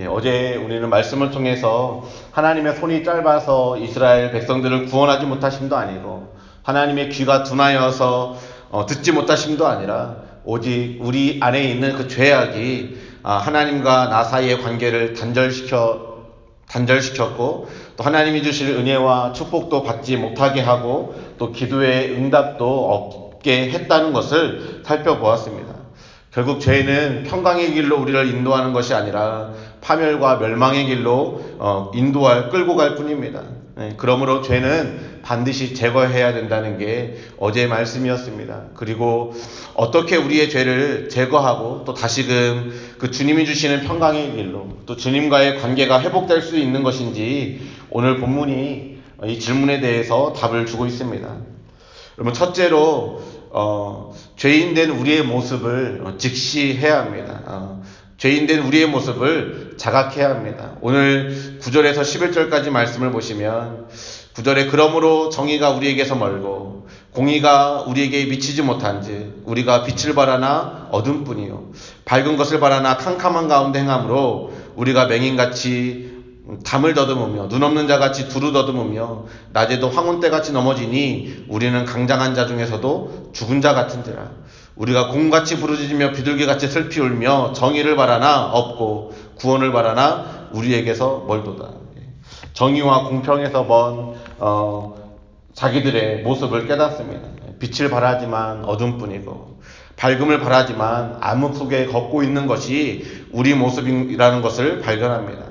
예, 어제 우리는 말씀을 통해서 하나님의 손이 짧아서 이스라엘 백성들을 구원하지 못하심도 아니고 하나님의 귀가 둔하여서 어, 듣지 못하심도 아니라 오직 우리 안에 있는 그 죄악이 아, 하나님과 나 사이의 관계를 단절시켜 단절시켰고 또 하나님이 주실 은혜와 축복도 받지 못하게 하고 또 기도의 응답도 없게 했다는 것을 살펴보았습니다. 결국 죄는 평강의 길로 우리를 인도하는 것이 아니라 파멸과 멸망의 길로 어, 인도할 끌고 갈 뿐입니다. 네, 그러므로 죄는 반드시 제거해야 된다는 게 어제의 말씀이었습니다. 그리고 어떻게 우리의 죄를 제거하고 또 다시금 그 주님이 주시는 평강의 길로 또 주님과의 관계가 회복될 수 있는 것인지 오늘 본문이 이 질문에 대해서 답을 주고 있습니다. 여러분 첫째로 어, 죄인 된 우리의 모습을 어, 직시해야 합니다. 어, 죄인된 우리의 모습을 자각해야 합니다. 오늘 9절에서 11절까지 말씀을 보시면 9절에 그러므로 정의가 우리에게서 멀고 공의가 우리에게 미치지 못한지 우리가 빛을 바라나 어둠뿐이요 밝은 것을 바라나 캄캄한 가운데 행함으로 우리가 맹인같이 담을 더듬으며 눈 없는 자같이 두루 더듬으며 낮에도 황혼 때같이 넘어지니 우리는 강장한 자 중에서도 죽은 자 같은지라 우리가 공같이 부르짖으며 비둘기같이 슬피 울며 정의를 바라나 없고 구원을 바라나 우리에게서 멀도다 정의와 공평에서 먼 어, 자기들의 모습을 깨닫습니다 빛을 바라지만 어둠뿐이고 밝음을 바라지만 암흑 속에 걷고 있는 것이 우리 모습이라는 것을 발견합니다.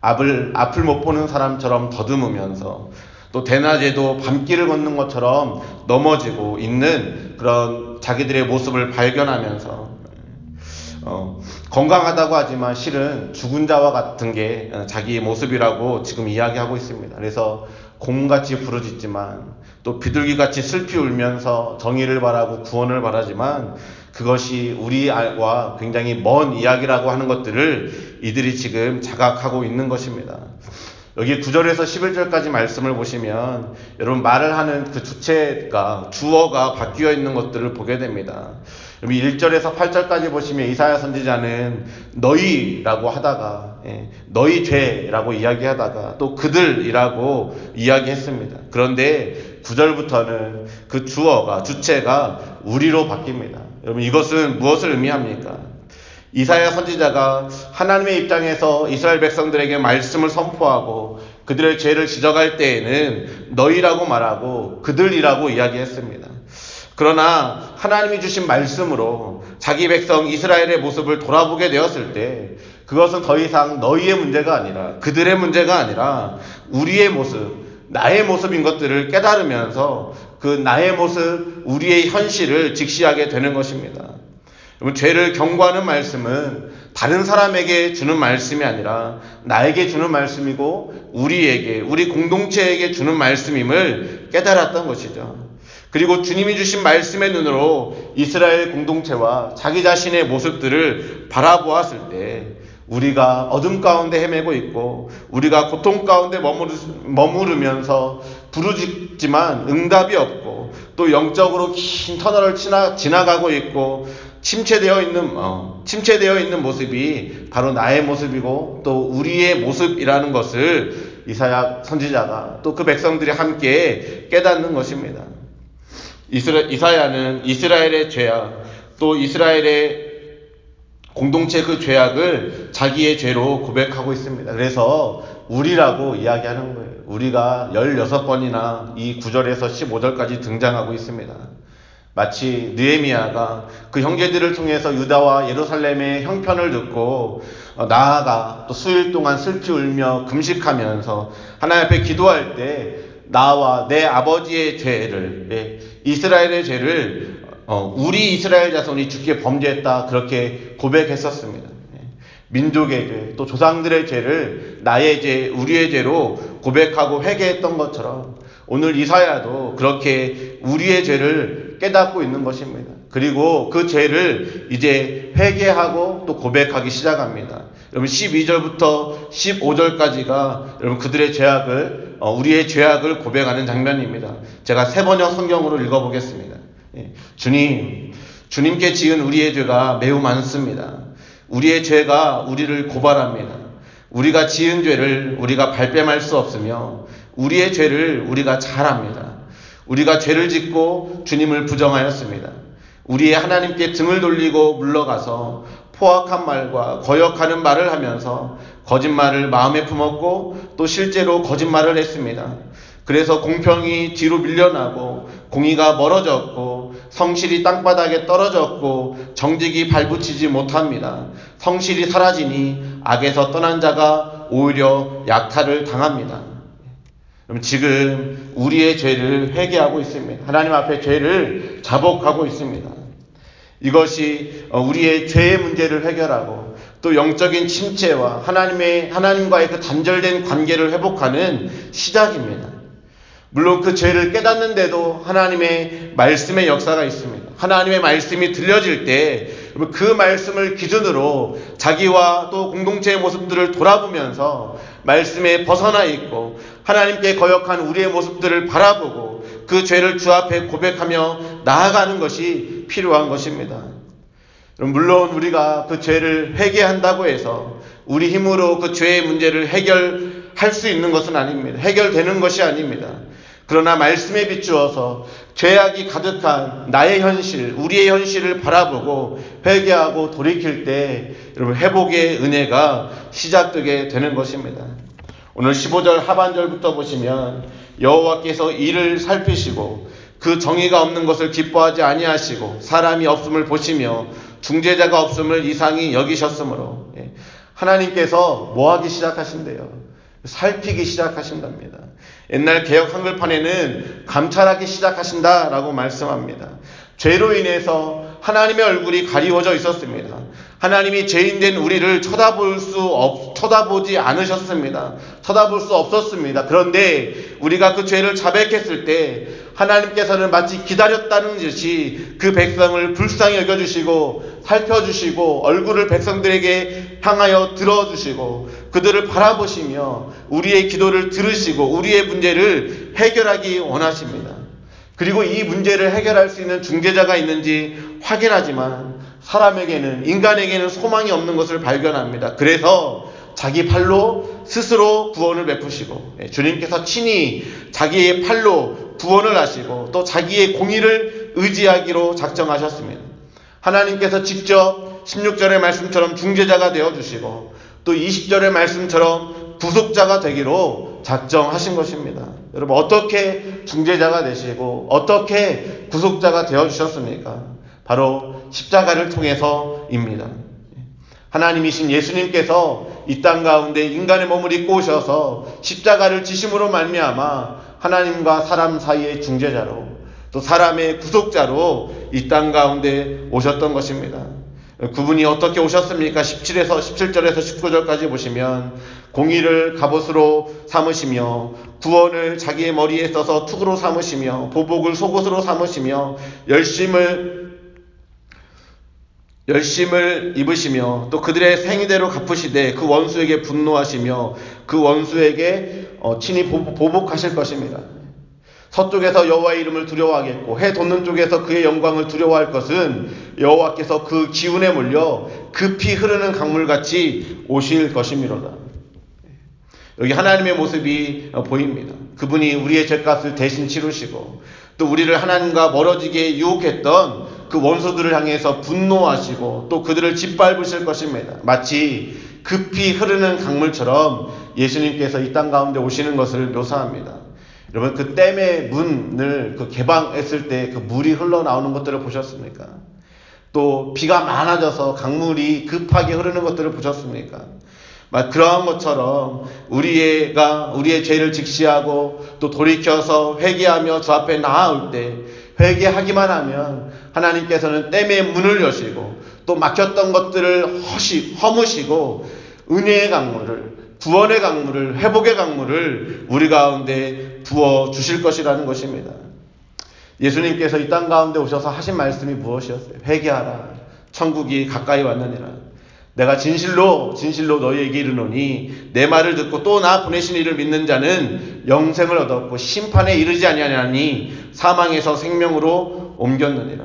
앞을, 앞을 못 보는 사람처럼 더듬으면서 또 대낮에도 밤길을 걷는 것처럼 넘어지고 있는 그런 자기들의 모습을 발견하면서 어, 건강하다고 하지만 실은 죽은 자와 같은 게 자기 모습이라고 지금 이야기하고 있습니다. 그래서 곰같이 부르짖지만 또 비둘기같이 슬피 울면서 정의를 바라고 구원을 바라지만 그것이 우리와 굉장히 먼 이야기라고 하는 것들을 이들이 지금 자각하고 있는 것입니다. 여기 9절에서 11절까지 말씀을 보시면 여러분 말을 하는 그 주체가 주어가 바뀌어 있는 것들을 보게 됩니다. 여기 1절에서 8절까지 보시면 이사야 선지자는 너희라고 하다가 예, 너희 죄라고 이야기하다가 또 그들이라고 이야기했습니다. 그런데 9절부터는 그 주어가 주체가 우리로 바뀝니다. 여러분 이것은 무엇을 의미합니까? 이사야 선지자가 하나님의 입장에서 이스라엘 백성들에게 말씀을 선포하고 그들의 죄를 지적할 때에는 너희라고 말하고 그들이라고 이야기했습니다. 그러나 하나님이 주신 말씀으로 자기 백성 이스라엘의 모습을 돌아보게 되었을 때 그것은 더 이상 너희의 문제가 아니라 그들의 문제가 아니라 우리의 모습, 나의 모습인 것들을 깨달으면서 그 나의 모습, 우리의 현실을 직시하게 되는 것입니다. 죄를 경고하는 말씀은 다른 사람에게 주는 말씀이 아니라 나에게 주는 말씀이고 우리에게, 우리 공동체에게 주는 말씀임을 깨달았던 것이죠. 그리고 주님이 주신 말씀의 눈으로 이스라엘 공동체와 자기 자신의 모습들을 바라보았을 때 우리가 어둠 가운데 헤매고 있고 우리가 고통 가운데 머무르면서 부르짖지만 응답이 없고 또 영적으로 긴 터널을 지나, 지나가고 있고 침체되어 있는 어, 침체되어 있는 모습이 바로 나의 모습이고 또 우리의 모습이라는 것을 이사야 선지자가 또 그 백성들이 함께 깨닫는 것입니다. 이스라, 이사야는 이스라엘의 죄악, 또 이스라엘의 공동체 그 죄악을 자기의 죄로 고백하고 있습니다. 그래서 우리라고 이야기하는 거예요. 우리가 16번이나 이 9절에서 15절까지 등장하고 있습니다. 마치 느에미아가 그 형제들을 통해서 유다와 예루살렘의 형편을 듣고 어, 나아가 또 수일 동안 슬피 울며 금식하면서 하나님 앞에 기도할 때 나와 내 아버지의 죄를 예, 이스라엘의 죄를 어, 우리 이스라엘 자손이 죽게 범죄했다 그렇게 고백했었습니다. 예, 민족의 죄, 또 조상들의 죄를 나의 죄, 우리의 죄로 고백하고 회개했던 것처럼 오늘 이사야도 그렇게 우리의 죄를 깨닫고 있는 것입니다. 그리고 그 죄를 이제 회개하고 또 고백하기 시작합니다. 여러분 12절부터 15절까지가 여러분 그들의 죄악을 어, 우리의 죄악을 고백하는 장면입니다. 제가 세 번역 성경으로 읽어보겠습니다. 예. 주님, 주님께 지은 우리의 죄가 매우 많습니다. 우리의 죄가 우리를 고발합니다. 우리가 지은 죄를 우리가 발뺌할 수 없으며 우리의 죄를 우리가 잘 압니다. 우리가 죄를 짓고 주님을 부정하였습니다. 우리의 하나님께 등을 돌리고 물러가서 포악한 말과 거역하는 말을 하면서 거짓말을 마음에 품었고 또 실제로 거짓말을 했습니다. 그래서 공평이 뒤로 밀려나고 공의가 멀어졌고 성실이 땅바닥에 떨어졌고 정직이 발붙이지 못합니다. 성실이 사라지니 악에서 떠난 자가 오히려 약탈을 당합니다. 그럼 지금 우리의 죄를 회개하고 있습니다. 하나님 앞에 죄를 자복하고 있습니다. 이것이 우리의 죄의 문제를 해결하고 또 영적인 침체와 하나님의 하나님과의 그 단절된 관계를 회복하는 시작입니다. 물론 그 죄를 깨닫는데도 하나님의 말씀의 역사가 있습니다. 하나님의 말씀이 들려질 때 그 말씀을 기준으로 자기와 또 공동체의 모습들을 돌아보면서 말씀에 벗어나 있고 하나님께 거역한 우리의 모습들을 바라보고 그 죄를 주 앞에 고백하며 나아가는 것이 필요한 것입니다. 물론 우리가 그 죄를 회개한다고 해서 우리 힘으로 그 죄의 문제를 해결할 수 있는 것은 아닙니다. 해결되는 것이 아닙니다. 그러나 말씀에 비추어서 죄악이 가득한 나의 현실, 우리의 현실을 바라보고 회개하고 돌이킬 때 여러분 회복의 은혜가 시작되게 되는 것입니다. 오늘 15절 하반절부터 보시면 여호와께서 이를 살피시고 그 정의가 없는 것을 기뻐하지 아니하시고 사람이 없음을 보시며 중재자가 없음을 이상히 여기셨으므로 예. 하나님께서 뭐 하기 시작하신대요? 살피기 시작하신답니다. 옛날 개혁 한글판에는 감찰하기 시작하신다라고 말씀합니다. 죄로 인해서 하나님의 얼굴이 가리워져 있었습니다. 하나님이 죄인된 우리를 쳐다볼 수 없, 쳐다보지 않으셨습니다. 쳐다볼 수 없었습니다. 그런데 우리가 그 죄를 자백했을 때 하나님께서는 마치 기다렸다는 듯이 그 백성을 불쌍히 여겨주시고 살펴주시고 얼굴을 백성들에게 향하여 들어주시고 그들을 바라보시며 우리의 기도를 들으시고 우리의 문제를 해결하기 원하십니다. 그리고 이 문제를 해결할 수 있는 중재자가 있는지 확인하지만 사람에게는 인간에게는 소망이 없는 것을 발견합니다. 그래서 자기 팔로 스스로 구원을 베푸시고 예, 주님께서 친히 자기의 팔로 구원을 하시고 또 자기의 공의를 의지하기로 작정하셨습니다. 하나님께서 직접 16절의 말씀처럼 중재자가 되어 주시고 또 20절의 말씀처럼 구속자가 되기로 작정하신 것입니다. 여러분 어떻게 중재자가 되시고 어떻게 구속자가 되어 주셨습니까? 바로 십자가를 통해서입니다. 하나님이신 예수님께서 이 땅 가운데 인간의 몸을 입고 오셔서 십자가를 지심으로 말미암아 하나님과 사람 사이의 중재자로 또 사람의 구속자로 이 땅 가운데 오셨던 것입니다. 그분이 어떻게 오셨습니까? 17에서 17절에서 19절까지 보시면 공의를 갑옷으로 삼으시며 구원을 자기의 머리에 써서 투구로 삼으시며 보복을 속옷으로 삼으시며 열심을 열심을 입으시며 또 그들의 생이대로 갚으시되 그 원수에게 분노하시며 그 원수에게 어, 친히 보복하실 것입니다. 서쪽에서 여호와의 이름을 두려워하겠고 해 돋는 쪽에서 그의 영광을 두려워할 것은 여호와께서 그 기운에 몰려 급히 흐르는 강물같이 오실 것이미로다. 여기 하나님의 모습이 보입니다. 그분이 우리의 죄값을 대신 치르시고 또 우리를 하나님과 멀어지게 유혹했던 그 원수들을 향해서 분노하시고 또 그들을 짓밟으실 것입니다. 마치 급히 흐르는 강물처럼 예수님께서 이 땅 가운데 오시는 것을 묘사합니다. 여러분 그 댐의 문을 그 개방했을 때 그 물이 흘러나오는 것들을 보셨습니까? 또 비가 많아져서 강물이 급하게 흐르는 것들을 보셨습니까? 그러한 것처럼 우리가 우리의 죄를 직시하고 또 돌이켜서 회개하며 주 앞에 나아올 때 회개하기만 하면 하나님께서는 댐의 문을 여시고 또 막혔던 것들을 허시, 허무시고 은혜의 강물을 구원의 강물을 회복의 강물을 우리 가운데 부어 주실 것이라는 것입니다. 예수님께서 이 땅 가운데 오셔서 하신 말씀이 무엇이었어요? 회개하라. 천국이 가까이 왔느니라. 내가 진실로 진실로 너희에게 이르노니 내 말을 듣고 또 나 보내신 이를 믿는 자는 영생을 얻었고 심판에 이르지 아니하니 사망에서 생명으로 옮겼느니라.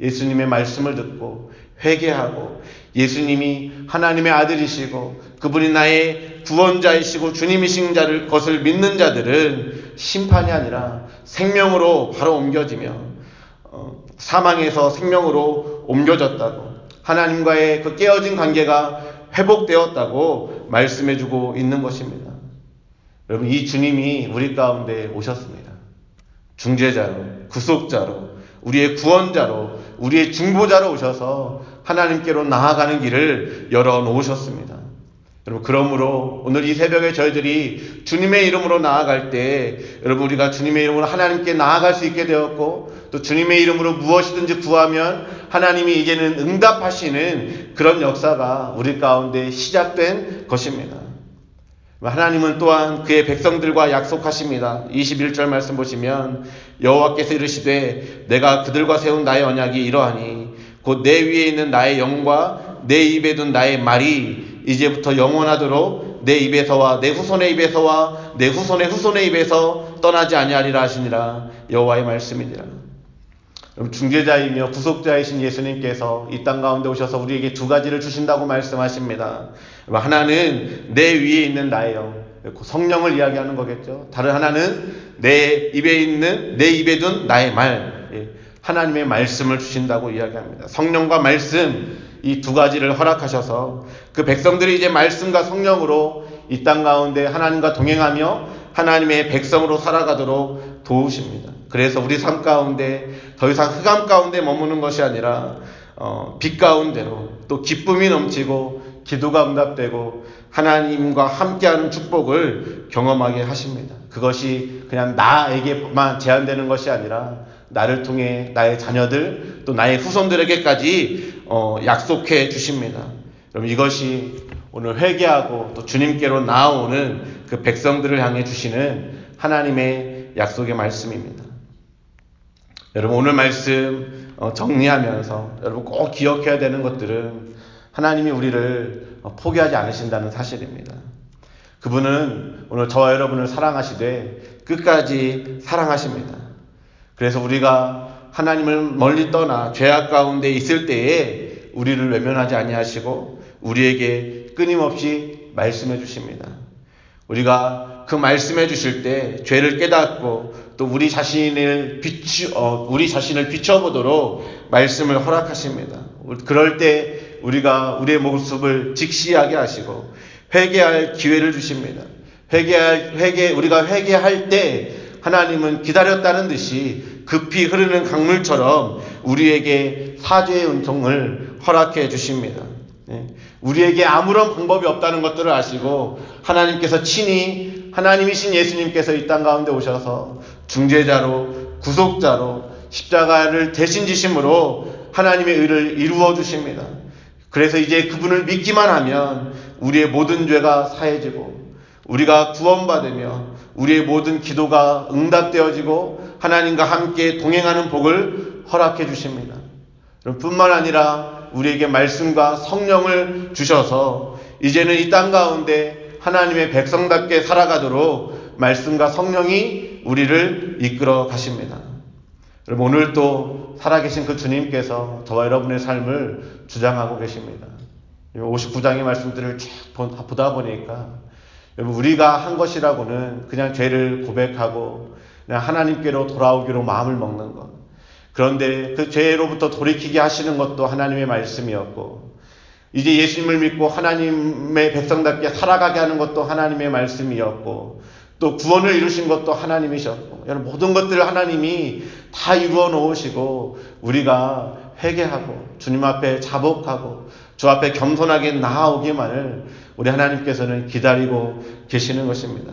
예수님의 말씀을 듣고 회개하고 예수님이 하나님의 아들이시고 그분이 나의 구원자이시고 주님이신 자를 것을 믿는 자들은 심판이 아니라 생명으로 바로 옮겨지며 어, 사망에서 생명으로 옮겨졌다고 하나님과의 그 깨어진 관계가 회복되었다고 말씀해주고 있는 것입니다. 여러분 이 주님이 우리 가운데 오셨습니다. 중재자로 구속자로 우리의 구원자로 우리의 중보자로 오셔서 하나님께로 나아가는 길을 열어 놓으셨습니다. 여러분 그러므로 오늘 이 새벽에 저희들이 주님의 이름으로 나아갈 때 여러분 우리가 주님의 이름으로 하나님께 나아갈 수 있게 되었고 또 주님의 이름으로 무엇이든지 구하면 하나님이 이제는 응답하시는 그런 역사가 우리 가운데 시작된 것입니다. 하나님은 또한 그의 백성들과 약속하십니다. 21절 말씀 보시면 여호와께서 이르시되 내가 그들과 세운 나의 언약이 이러하니 곧 내 위에 있는 나의 영과 내 입에 둔 나의 말이 이제부터 영원하도록 내 입에서와 내 후손의 입에서와 내 후손의 후손의 입에서 떠나지 아니하리라 하시니라 여호와의 말씀이니라. 중재자이며 구속자이신 예수님께서 이 땅 가운데 오셔서 우리에게 두 가지를 주신다고 말씀하십니다. 하나는 내 위에 있는 나의 영, 성령을 이야기하는 거겠죠. 다른 하나는 내 입에 있는 내 입에 둔 나의 말, 예, 하나님의 말씀을 주신다고 이야기합니다. 성령과 말씀 이 두 가지를 허락하셔서 그 백성들이 이제 말씀과 성령으로 이 땅 가운데 하나님과 동행하며 하나님의 백성으로 살아가도록 도우십니다. 그래서 우리 삶 가운데 더 이상 흑암 가운데 머무는 것이 아니라 어, 빛 가운데로 또 기쁨이 넘치고 기도가 응답되고 하나님과 함께하는 축복을 경험하게 하십니다. 그것이 그냥 나에게만 제한되는 것이 아니라 나를 통해 나의 자녀들 또 나의 후손들에게까지 어, 약속해 주십니다. 여러분 이것이 오늘 회개하고 또 주님께로 나아오는 그 백성들을 향해 주시는 하나님의 약속의 말씀입니다. 여러분 오늘 말씀 어, 정리하면서 여러분 꼭 기억해야 되는 것들은 하나님이 우리를 어, 포기하지 않으신다는 사실입니다. 그분은 오늘 저와 여러분을 사랑하시되 끝까지 사랑하십니다. 그래서 우리가 하나님을 멀리 떠나 죄악 가운데 있을 때에 우리를 외면하지 아니하시고 우리에게 끊임없이 말씀해 주십니다. 우리가 그 말씀해 주실 때 죄를 깨닫고 또 우리 자신을 비추, 어, 우리 자신을 비춰보도록 말씀을 허락하십니다. 그럴 때 우리가 우리의 모습을 직시하게 하시고 회개할 기회를 주십니다. 회개할, 회개, 우리가 회개할 때 하나님은 기다렸다는 듯이 급히 흐르는 강물처럼 우리에게 사죄의 은총을 허락해 주십니다. 예. 우리에게 아무런 방법이 없다는 것들을 아시고 하나님께서 친히 하나님이신 예수님께서 이 땅 가운데 오셔서 중재자로 구속자로 십자가를 대신 지심으로 하나님의 의를 이루어 주십니다. 그래서 이제 그분을 믿기만 하면 우리의 모든 죄가 사해지고 우리가 구원받으며 우리의 모든 기도가 응답되어지고 하나님과 함께 동행하는 복을 허락해 주십니다. 뿐만 아니라 우리에게 말씀과 성령을 주셔서 이제는 이 땅 가운데 하나님의 백성답게 살아가도록 말씀과 성령이 우리를 이끌어 가십니다. 여러분 오늘 또 살아계신 그 주님께서 저와 여러분의 삶을 주장하고 계십니다. 59장의 말씀들을 쭉 보다 보니까 여러분 우리가 한 것이라고는 그냥 죄를 고백하고 그냥 하나님께로 돌아오기로 마음을 먹는 것. 그런데 그 죄로부터 돌이키게 하시는 것도 하나님의 말씀이었고 이제 예수님을 믿고 하나님의 백성답게 살아가게 하는 것도 하나님의 말씀이었고 또 구원을 이루신 것도 하나님이셨고 여러분 모든 것들을 하나님이 다 이루어 놓으시고 우리가 회개하고 주님 앞에 자복하고 주 앞에 겸손하게 나아오기만을 우리 하나님께서는 기다리고 계시는 것입니다.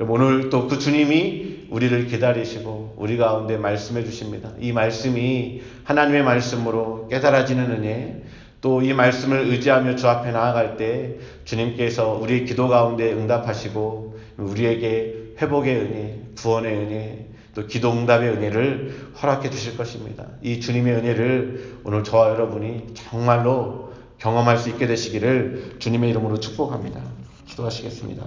오늘 또 그 주님이 우리를 기다리시고 우리 가운데 말씀해 주십니다. 이 말씀이 하나님의 말씀으로 깨달아지는 은혜, 또 이 말씀을 의지하며 주 앞에 나아갈 때 주님께서 우리 기도 가운데 응답하시고 우리에게 회복의 은혜, 구원의 은혜, 또 기도 응답의 은혜를 허락해 주실 것입니다. 이 주님의 은혜를 오늘 저와 여러분이 정말로 경험할 수 있게 되시기를 주님의 이름으로 축복합니다. 기도하시겠습니다.